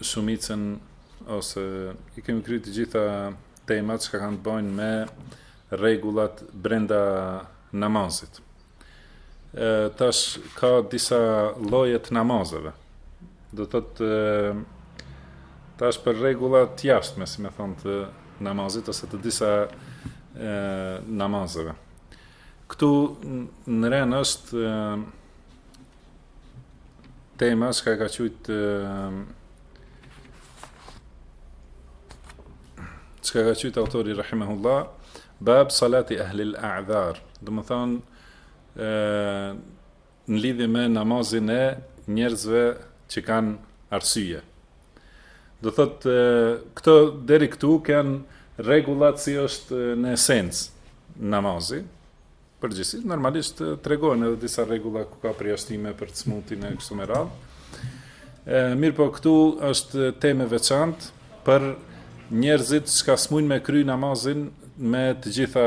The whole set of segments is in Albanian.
shumicën ose i kemi kryer të gjitha temat që kanë të bëjnë me rregullat brenda namazit. Ë tash ka disa lloje të namazeve. Do të thotë tash për rregulla të jashtme, si me thon të namazit ose të disa e, namazeve. Këtu në rend është Tema, shka e ka qujtë... Shka e ka qujtë autori, Rahimahullah, Bab salati ahlil a'dhar, domethonë, në lidhje me namazin e njerëzve që kanë arsye. Do thot këto deri këtu ken rregullat si është në esencë namazi. Përgjithësi normalisht tregojnë edhe disa rregulla ku ka përjashtime për të smutin e kështu me radhë. Mirëpo këtu është temë e veçantë për njerëzit çka s'mujnë me kry namazin me të gjitha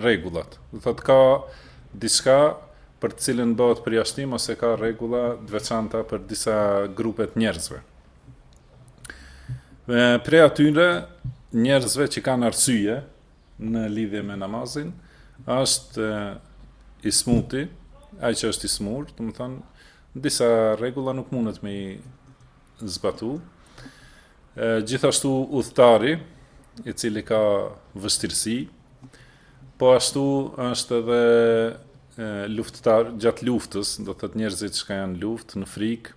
rregullat. Do thotë ka diçka për të cilën bëhet përjashtim ose ka rregulla të veçanta për disa grupe të njerëzve. Dhe prej atyre njerëzve që kanë arsye, në lidhje me namazin, është i smuti, ai që është i smur, domethonë disa rregulla nuk mundet me i zbatu. Ë gjithashtu udhtari, i cili ka vështirësi, po ashtu është edhe luftëtar gjatë luftës, do të thotë njerëzit çka janë luftë në frikë,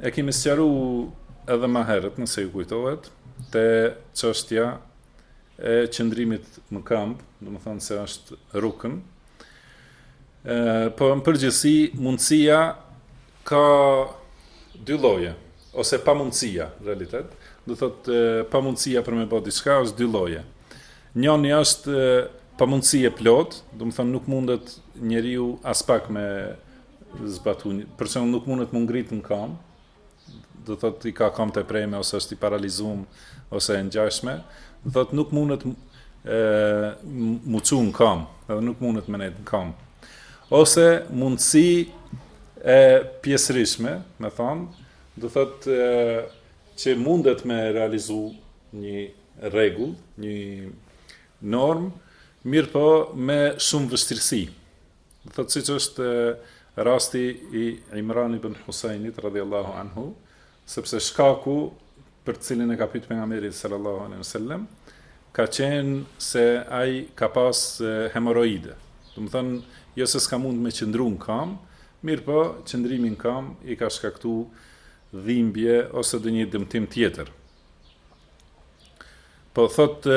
E kemi sqaru edhe ma herët, nëse ju kujtohet, te çështja e qëndrimit në kamb, domethënë se është rukën, e, po në përgjithësi mundësia ka dy lloje, ose pamundësia, në realitet, do thotë pamundësia për me bo diçka është dy lloje. Njëni është pamundësia e plotë, domethënë nuk mundet njeriu aspak me zbatu, për shembull nuk mundet m'u ngrit në kam, do thot i ka kamt e preme ose është i paralizum ose e ngjashme, do thot nuk mundet m'u çu në kam, edhe nuk mundet me nejt në kam. Ose mundësi e pjesërishme, me thon, do thot e, që mundet me realizu një rregull, një norm, mirëpo me shumë vështirësi. Do thotë siç është rasti i Imran ibn Husajnit radhiyallahu anhu, sepse shkaku për të cilin e ka pyetur pejgamberin sallallahu alaihi wasallam ka qenë se ai ka pas hemoroide. Domethënë, jo se s'ka mund me qëndru në kam, mirëpo qëndrimi n' kam i ka shkaktu dhimbje ose ndonjë dëmtim tjetër. Po thotë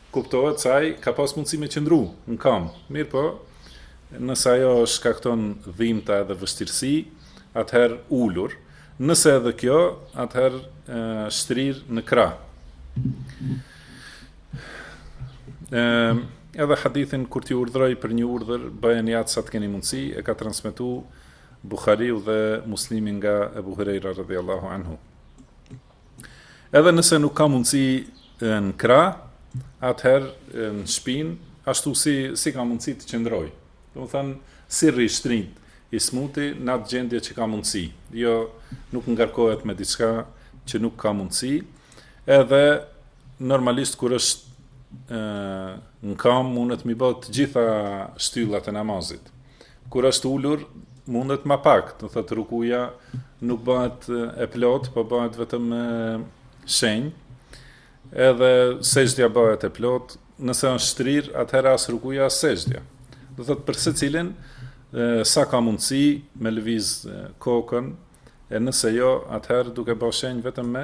Kuptohet se ai ka pas mundësi me qëndru n'kamë, mirëpo nëse ajo shkakton dhimbta edhe vështirësi, atëherë ulur, nëse edhe kjo, atëherë shtrirë në krah. Edhe hadithin kur t'ju urdhëroj për një urdhër, bëjeni atë sa të keni mundësi, e ka transmetuar Buhariu dhe Muslimi nga Abu Huraira radhiyallahu anhu. Edhe nëse nuk ka mundësi në krah, atëherë në shpinë, ashtu si si ka mundësi të qëndroj. Domethënë si rri shtrirë i smuti në atë gjendje që ka mundësi. Jo nuk ngarkohet me diçka që nuk ka mundësi. Edhe normalisht kur është ë në kam mundet m'i bo të gjitha shtyllat e namazit. Kur është ulur, mundet ma pak, do thotë rukuja nuk bëhet e plot, po bëhet vetëm me shenj, edhe sexhdja bëhet e plot, nëse është shtrir, atëherë as rukuja as sexhdja. Do thotë për secilin, sa ka mundësi me lëviz kokën, e nëse jo, atëherë duke ba shenj vetëm me,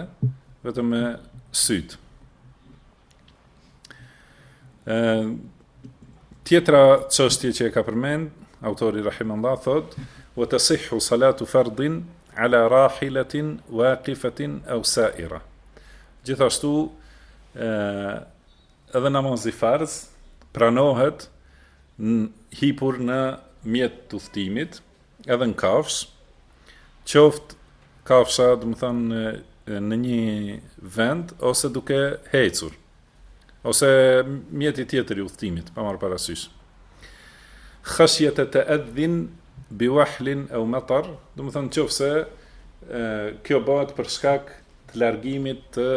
vetëm me sytë. Tjetra çështje që e ka përmend autori rahimahullah thot, "Wa tasihhu salatu fardin ala rahilatin waqifatin aw sa'ira." Gjithashtu, ë edhe namazi farz pranohet hipur në mjet të udhëtimit, Edhe në kafsh, qoftë kafsha, domethënë në një vend ose duke ecur ose mjeti tjetër i udhëtimit, pa marr parasysh. Khashiyat ta'adhin bi wahlin aw matar, domethënë qoftë se kjo bëhet për shkak të largimit të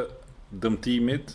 dëmtimit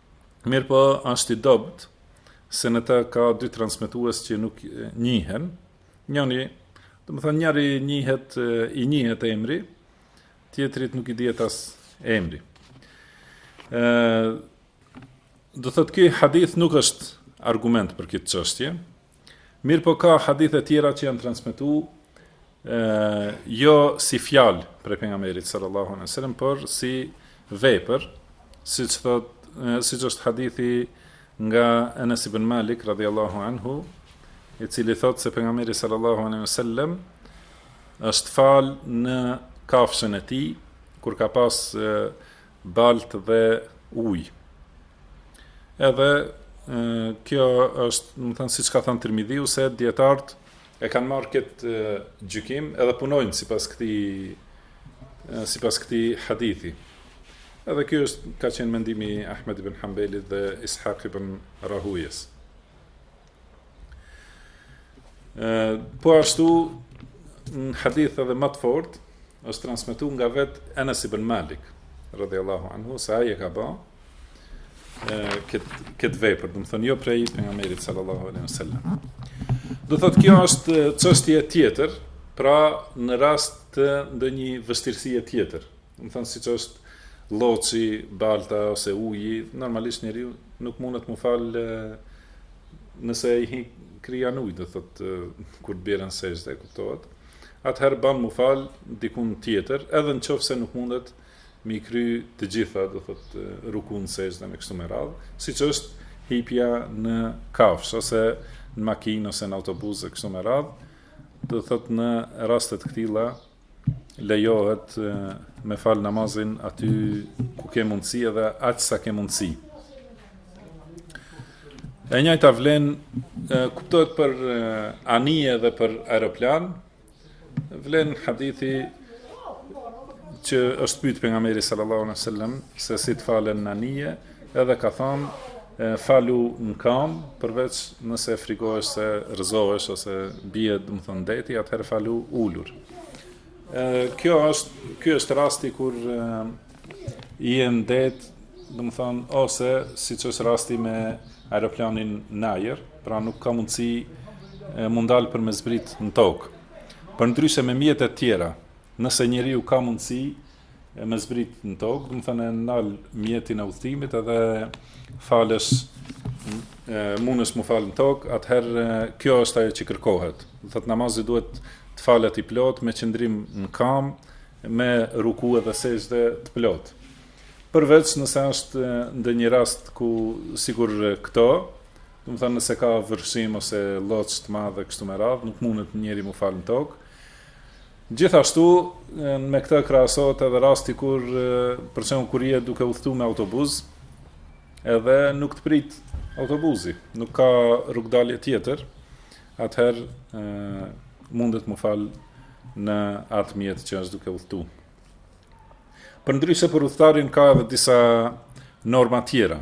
Mirëpo është i dobët se në të ka dy transmetues që nuk njihen. Njëri, domethënë njëri njihet i njihet emri, tjetrit nuk i dihet as emri. Ëh do thotë ky hadith nuk është argument për këtë çështje, Mirëpo ka hadithe tjera që janë transmetu jo si fjalë prej pejgamberit sallallahu alejhi dhe sellem, por si vepër, siç thot, siç është hadithi nga Enes ibn Malik radhiyallahu anhu, i cili thot se pejgamberi sallallahu alejhi dhe sellem është falë në kafshën e tij kur ka pas baltë dhe ujë. Edhe kjo është, domethënë siç ka thanë Tirmidhiu se dietart e kanë marrë këtë gjykim edhe punojnë sipas këtij sipas këtij hadithi. Edhe kjo është ka qenë mendimi i Ahmed ibn Hanbelit dhe Ishaq ibn Rahujes. Po ashtu, në hadith edhe ma të fort, është transmitu nga vetë Enes ibn Malik, radhiyallahu anhu, se ai e ka ba, kët kët vepër, domethënë, jo prej pejgamberit, sallallahu alaihi sallam. Do thotë, kjo është çështje tjetër, pra në rast të ndonjë vështirësie tjetër, Domethënë siç është lloçi, balta ose uji, normalisht njeriu nuk mundet mu fal nëse i hin kryja në ujë, do thotë kur bjen në sexhde, kuptohet. Atëherë ban mu fal dikun tjetër, edhe në qoftë se nuk mundet mi kry të gjitha, do thotë rukun sexhden e kështu me radhë, siç është hipja në kafsh ose në makinë ose në autobus e kështu me radhë, do thotë në raste të këtilla lejohet me fal namazin aty ku ke mundësi edhe aq sa ke mundësi. E njëjta vlen kuptohet për anije dhe për aeroplan. Vlen hadithi që është pyet pejgamberi sallallahu alaihi wasallam se si të falen në anije, Edhe ka thanë, falu në kam, përveç nëse frikohesh se rëzohesh ose bie, domethënë n'det, atëherë falu ulur. Kjo është, ky është rasti kur je në det, domethënë ose siç është rasti me aeroplanin në ajër, pra nuk ka mundësi mu ndal për me zbrit në tokë. Përndryshe me mjetet tjera, nëse njeriu ka mundësi, e me zbrit në tokë, domethënë e nal mjetin e udhëtimit edhe falesh mundesh mu falë në tokë, atëherë kjo është ajo që kërkohet. Do thotë namazi duhet të falet i plotë, me qëndrim në kamë, me ruku edhe sexhde të plotë. Përveç nëse është ndonjë rast sikur këto, domethënë nëse ka vërshim ose lloç të madh e kështu me radhë, nuk mundet njeriu mu falë në tokë, Gjithashtu, me këtë krahasohet edhe rasti kur për shembull kur je duke udhëtuar me autobuz, edhe nuk të prit autobuzi, nuk ka rrugdalje tjetër, atëherë mundet m'u fal në atë mjet që është duke udhëtuar. Përndryshe për udhëtarin ka edhe disa norma tjera.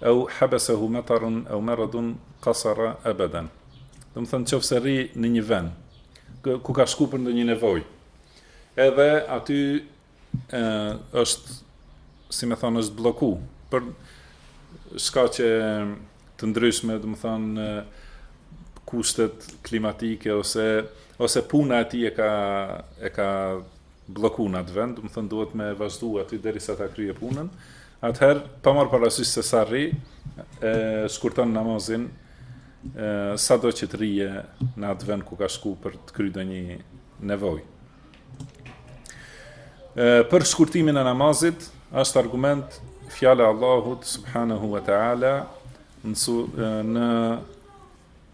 Ew habesehu matarun ew maradun qasara abadan. Domethënë qoftë se rri në një vend kë ku ka shku për ndonjë nevojë. Edhe aty ë është si me thon është blloku për shkaqe të ndryshme, domethënë kushtet klimatike ose ose puna e tij e ka e ka blloku n'atë vend, domethonë duhet me vazhdu aty derisa ta kryen punën. Atëherë, pa marr parasysh se sa rri, e shkurton namazin sado që të rrije në atë vend ku ka shku për të kryer ndonjë nevojë. E për shkurtimin e namazit është argument fjala e Allahut subhanahu wa taala në në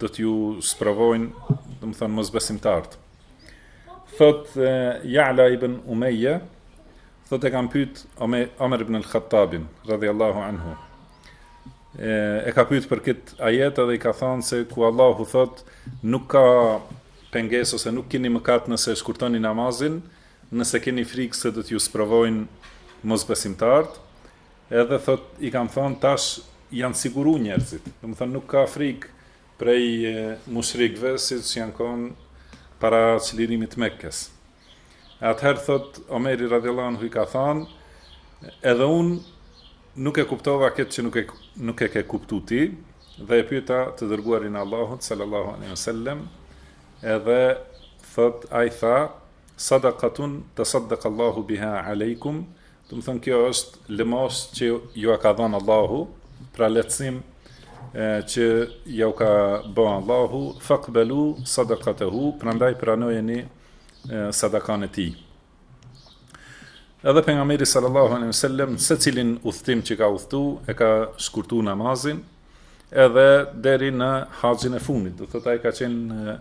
do t'ju sprovojnë, domethonë mosbesimtarët. Thot Ja'la ibn Umayya, thot e kam pyet Omer ibn al-Khattabin radhiyallahu anhu. E, e ka pyet për këtë ajet edhe i ka thënë se ku Allahu thot nuk ka pengesë ose nuk keni mëkat nëse shkurtoni namazin, nëse keni frikë se do t'ju sprovojnë mosbesimtarët. Edhe thot i kam thon tash jan siguru njerzit domethon nuk ka frik prej mushrikve siç jan kon para çlirimit të Mekkes e atëher thot Omeri radhjallahu anhu i ka than edhe un nuk e kuptova ket që nuk e nuk e ke kuptu ti dhe e pyeta të dërguarin e Allahut sallallahu alaihi wasallam edhe thot ai tha sadaqatun tasaddaq Allahu biha alejkum Domethënë kjo është lëmosh që jua ka dhënë Allahu, pra lehtësim që jau ka bë Allahu, faqbalu sadaqatahu, prandaj pranojeni sadakan e tij. Edhe pejgamberi sallallahu alejhi ve sellem secilin udhtim që ka udhtu e ka shkurtu namazin edhe deri në haxhin e fundit. Do thotë ai ka qenë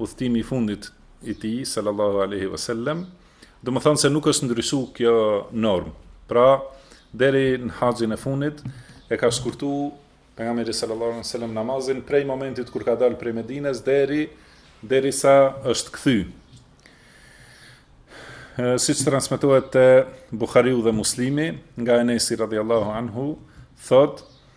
udhtimi i fundit i tij sallallahu alejhi ve sellem. Domethënë se nuk është ndryshu kjo normë. Pra, deri në haxhin e fundit, e ka shkurtu pejgamberi sallallahu alejhi ve sellem namazin, prej momentit kur ka dalë prej Medinës, deri, derisa është kthy. Siç transmetohet te Buhariu dhe Muslimi, nga Enesi radiallahu anhu, thotë,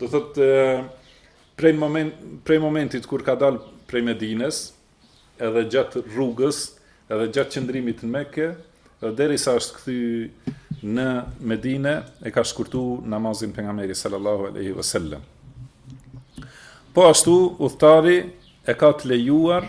Do thot prej moment prej momentit kur ka dal prej Medines, edhe gjatë rrugës, edhe gjatë qëndrimit në Mekë, dhe deri sa është këthy në Medine, e ka shkurtu namazin pejgamberi sallallahu aleyhi vësallem. Po ashtu, udhtari e ka të lejuar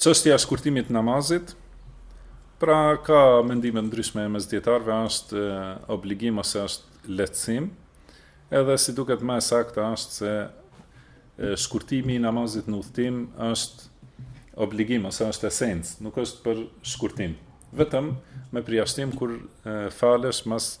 Çështja e shkurtimit të namazit, pra ka mendime të ndryshme mes dietarëve, a është obligim ose është lehtësim? Edhe si duket më e sakta është se shkurtimi i namazit në udhtim është obligim ose është esencë, nuk është për shkurtim. Vetëm me përjashtim kur falesh mas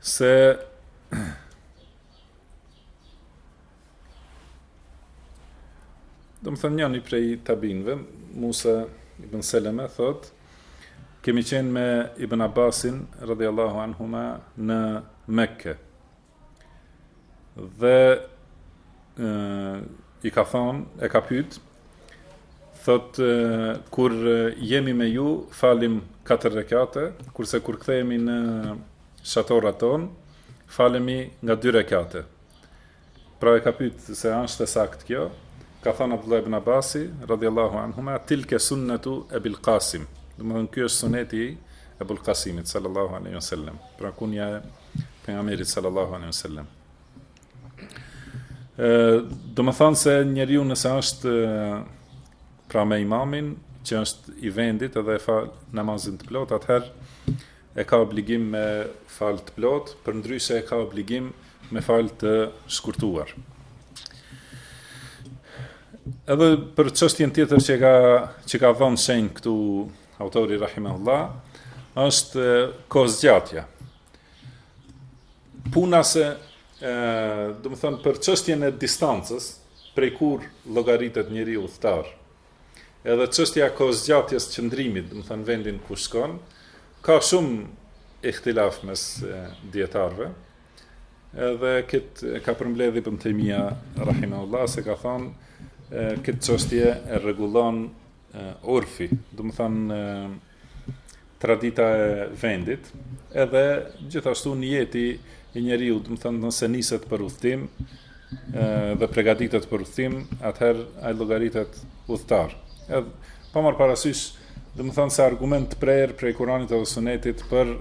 se domethënë njëni prej tabinve, Musa ibn Seleme, thot, kemi qenë me ibn Abbasin, radhiallahu anhuma, në Mekke, Dhe e, i ka thonë, e ka pytë, thot kur jemi me ju falim katër rekate, kurse kur kthehemi në shatorrat tona, falemi nga dy rekate. Pra e ka pyet se a është e saktë kjo? Ka thënë Abdullah ibn Abasi radhiyallahu anhuma tilke sunnatu Abil Qasim. Domethonë ky është suneti i Abul Qasimit sallallahu alaihi wasallam. Pra kunja e pejgamberit sallallahu alaihi wasallam. Domethanë se njeriu nëse është pra me imamin që është i vendit edhe e fal namazin të plot, atëherë e ka obligim me fal të plot, përndryshe e ka obligim me fal të shkurtuar. Edhe për çështjen tjetër që ka që ka dhonë shenjë këtu Autori rahimahullah është kohëzgjatja. Puna se ë, domethon për çështjen e distancës, prej kur llogaritet njeriu udhëtar. Edhe çështja e kohëzgjatjes qëndrimit, domethon vendin ku shkon, ka shumë ihtilaf mes dietarëve. Edhe kët ka përmbledh Ibn Taymija rahimahullah se ka thënë këtë çështje e rregullon urfi, domethanë tradita e vendit, edhe gjithashtu nijeti i njeriut, domethanë nëse niset për udhtim dhe përgatitet për udhtim, atëherë ai llogaritet udhtar. Edhe pa marr parasysh, domethanë se argument të prerë prej Kuranit dhe Sunetit për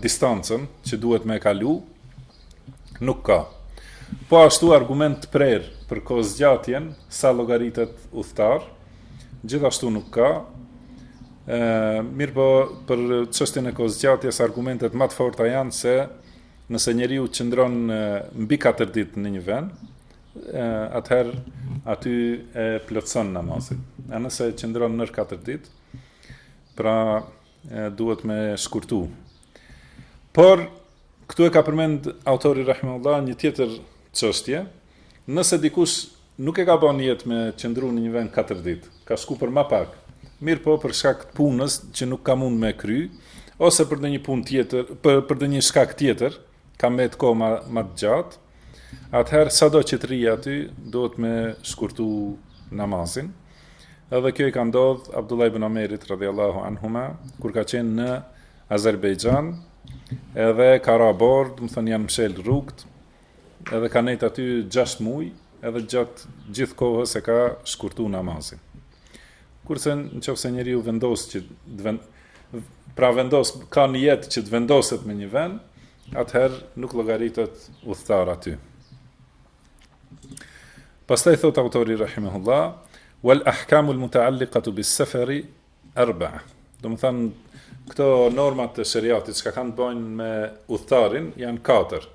distancën që duhet me kalu, Nuk ka. Po ashtu argument të prerë për kohëzgjatjen, sa llogaritet udhtar, gjithashtu nuk ka, mirëpo për çështjen e kohëzgjatjes, argumentet ma të forta janë se nëse njeriu qëndron mbi 4 dit në një vend, atëherë aty e plotëson namazin. A nëse qëndron nër 4 dit, pra duhet me shkurtu. Por, këtu e ka përmend autori rahimahullah një tjetër çështje, nëse dikush nuk e ka ba nijet me qëndru në një vend 4 ditë, ka shku për ma pak, mirëpo për shkak të punës që nuk ka mund me kry, ose për ndonjë punë tjetër, për, për ndonjë shkak tjetër, Ka mbet kohë ma, ma të gjatë, atëherë sado që të rrijë aty, duhet me shkurtu namazin. Edhe kjo i ka ndodh Abdullah ibn Omerit radhiyallahu anhuma kur ka qenë në Azerbejxhan, edhe ka ra borë, domethanë janë mshel rrugt, edhe ka nejt aty 6 muaj, edhe gjatë gjithë kohës e ka shkurtu namazin. Kurse në qofë se njeriu vendos që të vendosë, pra vendos ka nijet që të vendoset me një vend, atëherë nuk llogaritet udhëtar aty. Pastaj thot autori rahimahullah, wal ahkamu al mutaalliqatu bis safari arba'a. Domethanë këto normat e sheriatit që kanë të bëjnë me udhëtarin janë katër.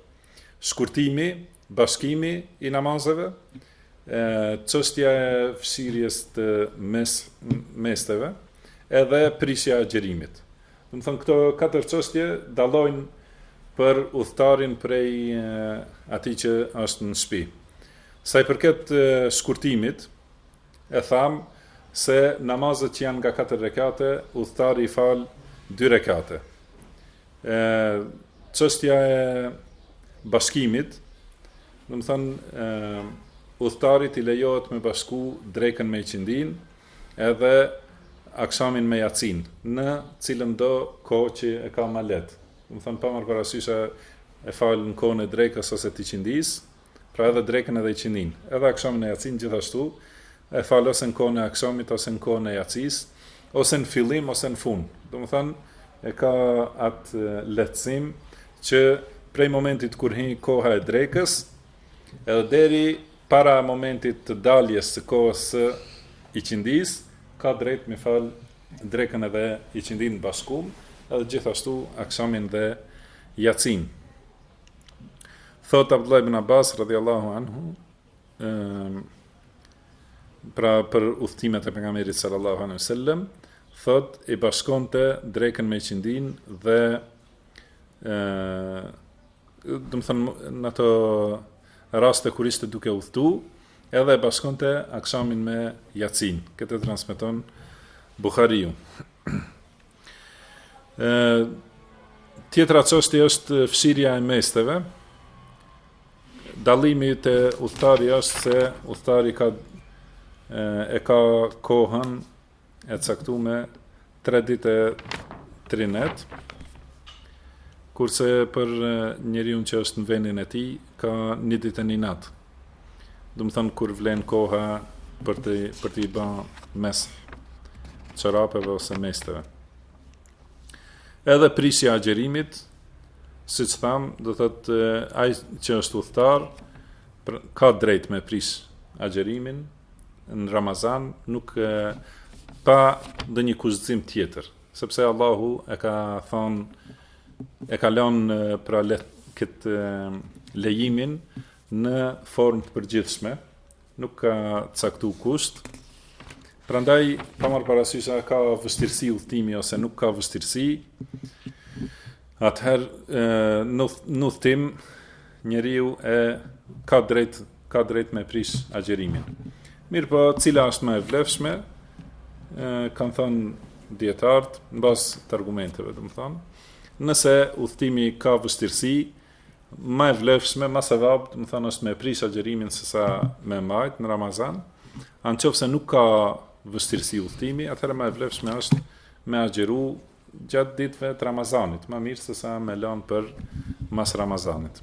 Shkurtimi, bashkimi i namazeve, çështja e fshirjes të mes mesteve, edhe prishja e agjërimit. Domethanë këto katër çështje dallojnë për udhëtarin prej atij që është në shtëpi. Sa i përket shkurtimit, e tham se namazet që janë nga 4 rekate, udhëtari i fal 2 rekate. E çështja e bashkimit, domethanë ë udhëtarit i lejohet me bashku drekën me iqindinë edhe akshamin me jacinë në cilëndo kohë që e ka ma lehtë. Domethanë pa marrë parasysh a e fal në kohën e drekës ose të iqindisë, Pra edhe drekën edhe iqindinë. Edhe akshamin e jacinë gjithashtu e fal ose në kohën e akshamit ose në kohën e jacisë, ose në fillim ose në fund. Domethënë, e ka atë lehtësim që prej momentit kur hi koha e drekës, edhe deri para momentit të daljes së kohës së iqindisë, ka drejtë me fal drekën edhe iqindinë bashkum, edhe gjithashtu akshamin dhe jacinë. Thot Abdullah ibn Abbas radhiyallahu anhu, ëm pra për udhëtimet e pejgamberit sallallahu alaihi wasallam, thot i bashkonte drekën me ikindinë dhe ë do të thënë në ato raste kur ishte duke udhëtu, edhe e bashkonte akshamin me jacinë. Këtë transmeton Buhariu. Tjetra çështje është fshirja e mesteve. Dallimi te udhtari është se udhtari ka, e ka kohën e caktume tre dit e tri net, kurse për njeriun që është në venin e tij, ka një dit e një natë. Domethënë kur vlen koha për të për të bë mes'h çorapeve ose mesteve. Edhe prishja e agjerimit, siç tham, do thotë ai që është udhëtar ka drejt me prish agjerimin në Ramazan, nuk e, pa ndonjë kushtëzim tjetër, sepse Allahu e ka thënë e ka lënë pra le, këtë lejim në formë të përgjithshme, nuk ka caktu kusht, prandaj pa marrë parasysh a ka vështirësi udhëtimi ose nuk ka vështirësi, atëherë në udhëtim njeriu e ka drejt ka drejt me prish agjerimin. Mirëpo, cila është më e vlefshme, e, kanë thënë dijetarët, në bazë të argumenteve, domethënë, nëse udhëtimi ka vështirësi, Ma e vlefshme, ma sevap, do të thonë është me prish agjerimin se sa me mbajt në Ramazan. A në qoftë se nuk ka vështirësi udhëtimi, atëherë ma e vlefshme është me agjeru gjatë ditëve të Ramazanit, ma mirë se sa me lanë për mas Ramazanit.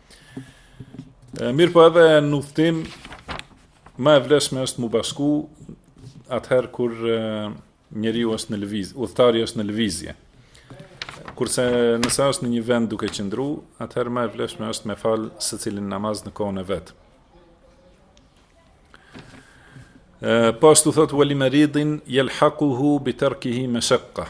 Mirëpo edhe në udhtim, ma e vleshme është mu bashku atëherë kur njeriu është në lëvizje, udhtari është në lëvizje. Kurse nëse është në një vend duke qëndru, atëherë ma e vleshme është me falë secilin namaz në kohën e vet. Po ashtu thotë ue li meridin jelhakuhu bi terkihi meshekka.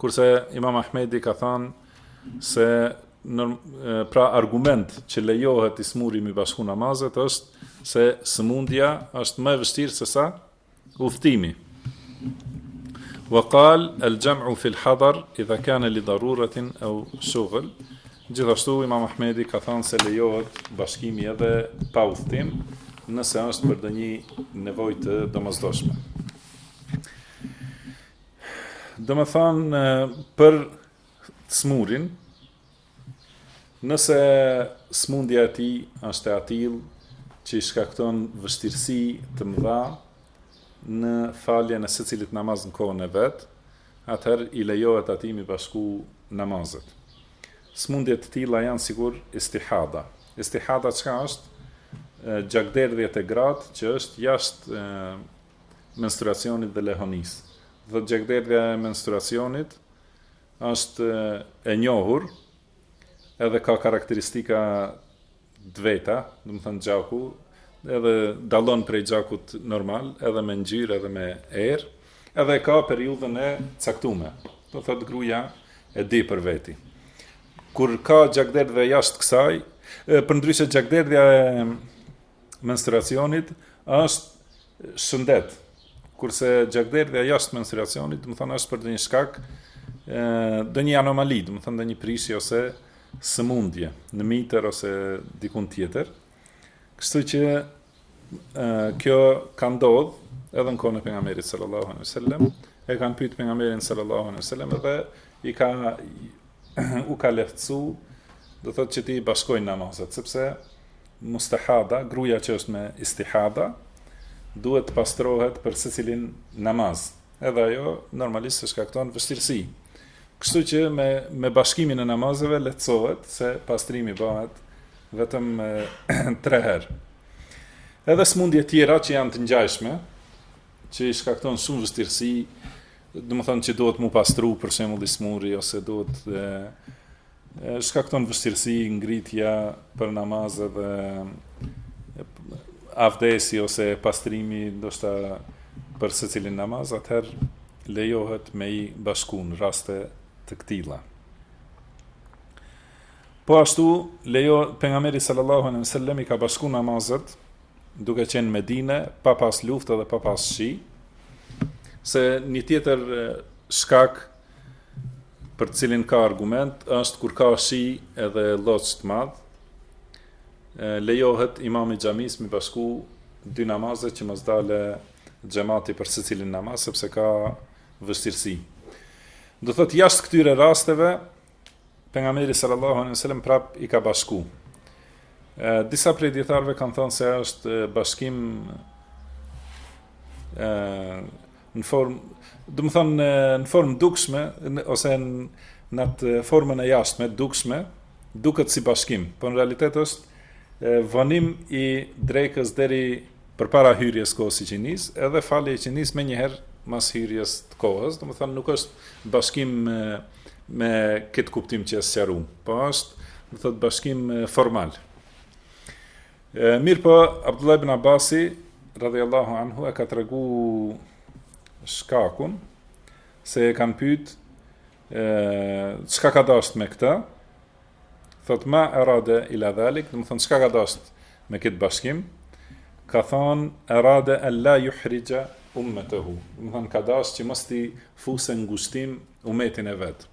Kurse Imam Ahmedi ka thënë se në, pra argument që lejohet i smuri mi bashku namazet është se sëmundja është më e vështirë se sa udhtimi. Wa qal al jam'u fi al hadar idha kana li daruratin aw shughl. Gjithashtu Imam Ahmedi ka thënë se lejohet bashkimi edhe pa udhtim nëse është për ndonjë nevojë të domosdoshme. Domethanë për të smurin, nëse smundja e tij është e atillë që i shkakton vështirësi të mëdha në faljen e secilit namaz në kohën e vet, atëherë i lejohet atij m'i bashku namazet. Smundje të tila janë sigur istihada. Istihada çka është? Gjakderdhje te gratë që është jashtë menstruacionit dhe lehonisë. Se gjakderdhja e menstruacionit është e njohur edhe ka karakteristika të veta, domethënë gjaku, edhe dallon prej gjakut normal, edhe me ngjyrë, edhe me erë, edhe ka periudhën e caktume. Do thot gruja e di për veti. Kur ka gjakderdhje jashtë kësaj, përndryshe gjakderdhja e menstruacionit është shëndet. Kurse gjakderdhja jashtë menstruacionit, domethënë është për ndonjë shkak, ndonjë anomali, domethënë ndonjë prishje ose sëmundje në mitër ose dikun tjetër. Kështu që kjo ka ndodh edhe në kohën e pejgamberit sallallahu alaihi wasallam, e kanë pyet pejgamberin sallallahu alaihi wasallam dhe i ka u ka lehtësu, do thotë që t'i bashkojnë namazet, sepse mustahada, gruja që është me istihada, duhet të pastrohet për secilin namaz. Edhe ajo, normalisht, se shkakton vështirësi. Kështu që me, me bashkimin e namazeve lehtësohet se pastrimi bëhet vetëm e, tre herë. Edhe smundje tjera që janë të ngjashme, që i shkakton shumë vështirësi, domethënë që duhet m'u pastru për shembull i smuri ose duhet e, e shkakton vështirësi ngritja për namaz dhe avdesi ose pastrimi ndoshta për secilin namaz atëherë lejohet me i bashku në raste të këtilla po ashtu lejo pejgamberi sallallahu alejhi ve sellem i ka bashku namazet duke qenë Medine, pa pas luftë dhe pa pas shi, se një tjetër shkak për të cilin ka argument, është kur ka shi edhe lloç të madh, lejohet imami i xhamisë m'i bashku dy namaze që mos dalë xhemati për secilin namaz, sepse ka vështirësi. Do thot jashtë këtyre rasteve, Pejgamberi sallallahu alejhi ve sellem prap i ka bashku. Ë disa prej dijetarëve kanë thënë se është bashkim ë në formë, domethonë në formë dukshme ose në në atë formën e jashtme dukshme, duket si bashkim, por në realitet është vonim i drekës deri përpara hyrjes kohës së ikindisë, edhe falje e ikindisë menjëherë mas hyrjes të kohës, domethonë nuk është bashkim me këtë kuptim që e sqaru, po është, domethënë, bashkim formal. E, mirëpo, Abdullah ibn Abbasi, radijallahu anhu, e ka tregu shkakun, se e kanë pytë, çka ka dasht me këtë, Thotë ma erade ila dhalik, domethonë çka ka dasht me këtë bashkim? Ka thonë erade alla yuhrija ummatahu. Domethonë ka dasht që mos ta fusë në ngushtim umetin e vet.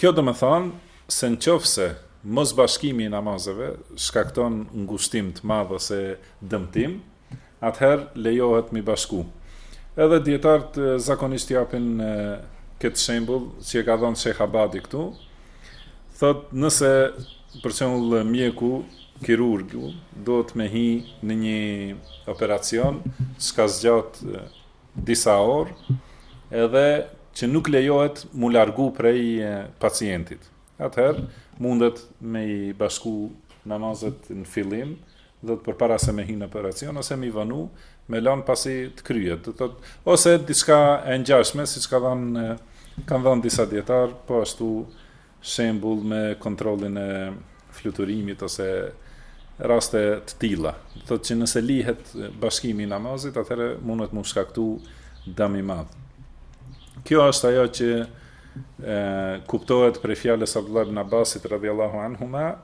Kjo domethonë se në qoftë se mosbashkimi i namazeve shkakton ngushtim të madh ose dëmtim, atëherë lejohet m'i bashku. Edhe dijetarët zakonisht japin këtë shembull që e ka dhënë Sheikh Abadi këtu. Thotë nëse për shembull mjeku kirurgu duhet me hi në një operacion çka zgjat disa orë edhe që nuk lejohet m'u largu prej pacientit. Atëherë mundet me i bashku namazet në fillim domethënë përpara se me hi në operacion, ose m'i vonu, me lanë pasi të kryhet, domethënë, ose diçka e ngjashme, siç ka dhanë, kanë dhanë disa dijetarë, po ashtu shembull me kontrollin e fluturimit, ose raste të tilla. Domethënë që nëse lihet bashkimi i namazit, atëherë mundet m'u shkaktu dëm i madh. Kjo është ajo që e, kuptohet prej fjalës Abdullah ibn Abbasit, radijallahu anhuma,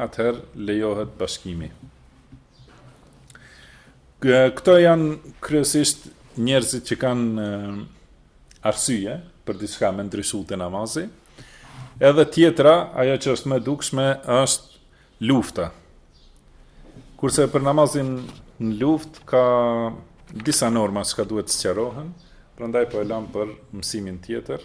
atëherë lejohet bashkimi. Këto janë kryesisht njerëzit që kanë arsye për diçka me ndryshu te namazi. Edhe tjetra, ajo që është më e dukshme, është lufta. Kurse për namazin në luftë, ka disa norma çka duhet të sqarohen, prandaj po e lamë për mësimin tjetër.